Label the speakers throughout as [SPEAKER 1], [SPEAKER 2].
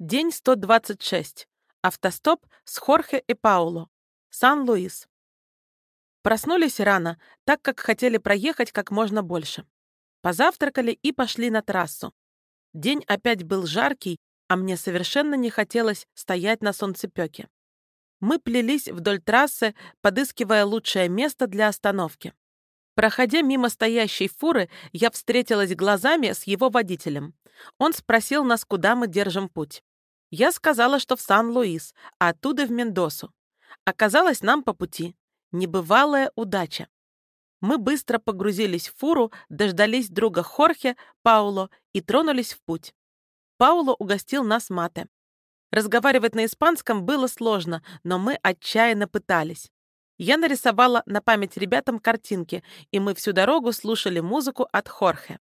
[SPEAKER 1] День 126. Автостоп с Хорхе и Пауло. Сан-Луис. Проснулись рано, так как хотели проехать как можно больше. Позавтракали и пошли на трассу. День опять был жаркий, а мне совершенно не хотелось стоять на солнцепёке. Мы плелись вдоль трассы, подыскивая лучшее место для остановки. Проходя мимо стоящей фуры, я встретилась глазами с его водителем. Он спросил нас, куда мы держим путь. Я сказала, что в Сан-Луис, а оттуда в Мендосу. Оказалось, нам по пути. Небывалая удача. Мы быстро погрузились в фуру, дождались друга Хорхе, Пауло, и тронулись в путь. Пауло угостил нас мате. Разговаривать на испанском было сложно, но мы отчаянно пытались. Я нарисовала на память ребятам картинки, и мы всю дорогу слушали музыку от Хорхе.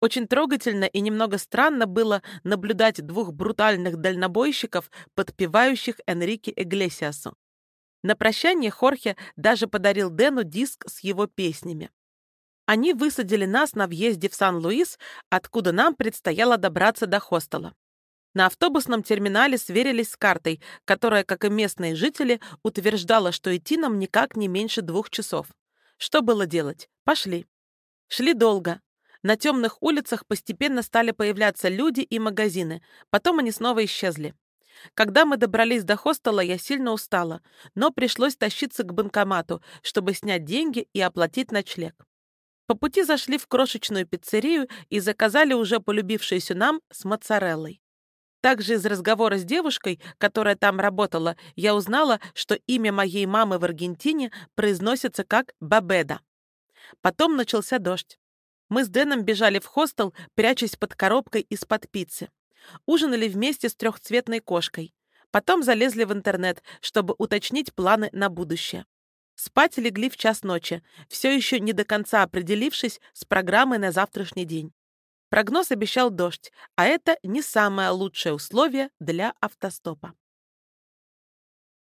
[SPEAKER 1] Очень трогательно и немного странно было наблюдать двух брутальных дальнобойщиков, подпевающих Энрике Иглесиасу. На прощание Хорхе даже подарил Дэну диск с его песнями. Они высадили нас на въезде в Сан-Луис, откуда нам предстояло добраться до хостела. На автобусном терминале сверились с картой, которая, как и местные жители, утверждала, что идти нам никак не меньше двух часов. Что было делать? Пошли. Шли долго, на темных улицах постепенно стали появляться люди и магазины, потом они снова исчезли. Когда мы добрались до хостела, я сильно устала, но пришлось тащиться к банкомату, чтобы снять деньги и оплатить ночлег. По пути зашли в крошечную пиццерию и заказали уже полюбившуюся нам с моцареллой. Также из разговора с девушкой, которая там работала, я узнала, что имя моей мамы в Аргентине произносится как Бабеда. Потом начался дождь. Мы с Дэном бежали в хостел, прячась под коробкой из-под пиццы. Ужинали вместе с трехцветной кошкой. Потом залезли в интернет, чтобы уточнить планы на будущее. Спать легли в час ночи, все еще не до конца определившись с программой на завтрашний день. Прогноз обещал дождь, а это не самое лучшее условие для автостопа.